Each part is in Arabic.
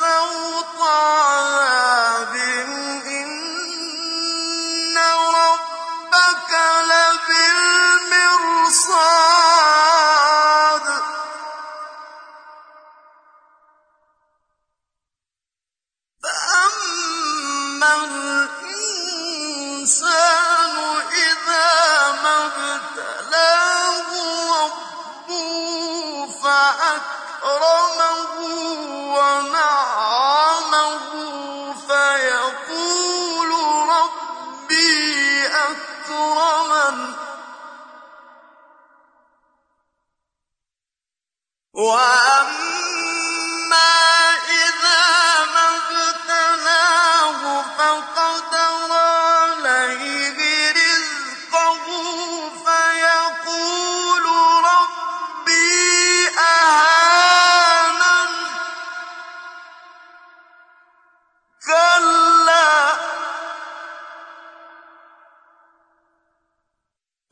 سوط عذاب إن ربك لبالمرصاد فأما الإنسان إذا ما ابتلاه ربه فأكرمه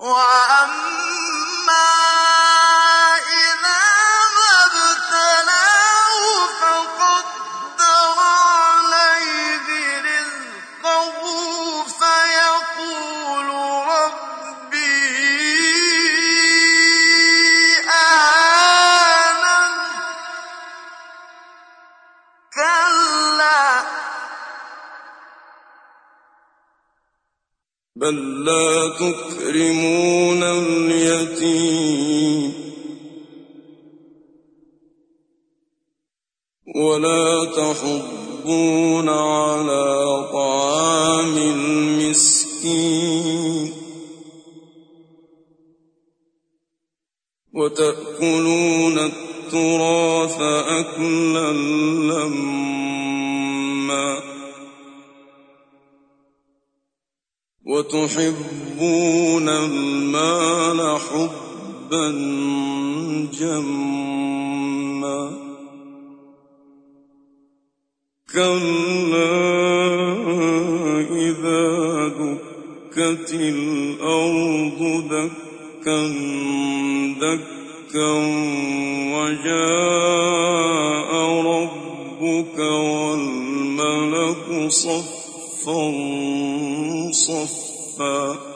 Wow. بل لا تكرمون اليتيم ولا تحضون على طعام المسكين وتأكلون التراث أكلا لما وتحبون المال حبا جما كلا إذا دكت الأرض دكا دكا وجاء ربك والملك صفا صفا وجيء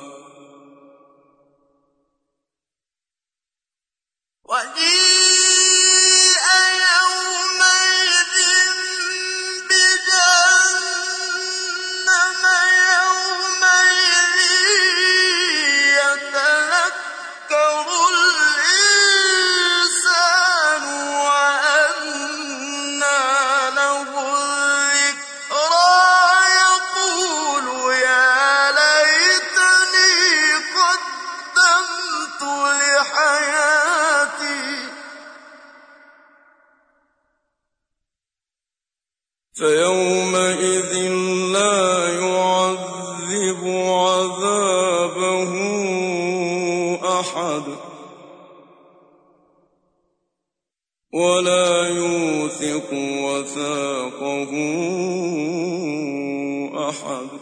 فيومئذ لا يعذب عذابه أحد ولا يوثق وثاقه أحد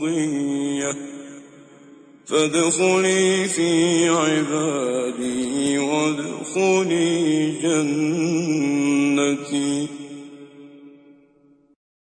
مرضية فادخلي في عبادي وادخلي جنتي.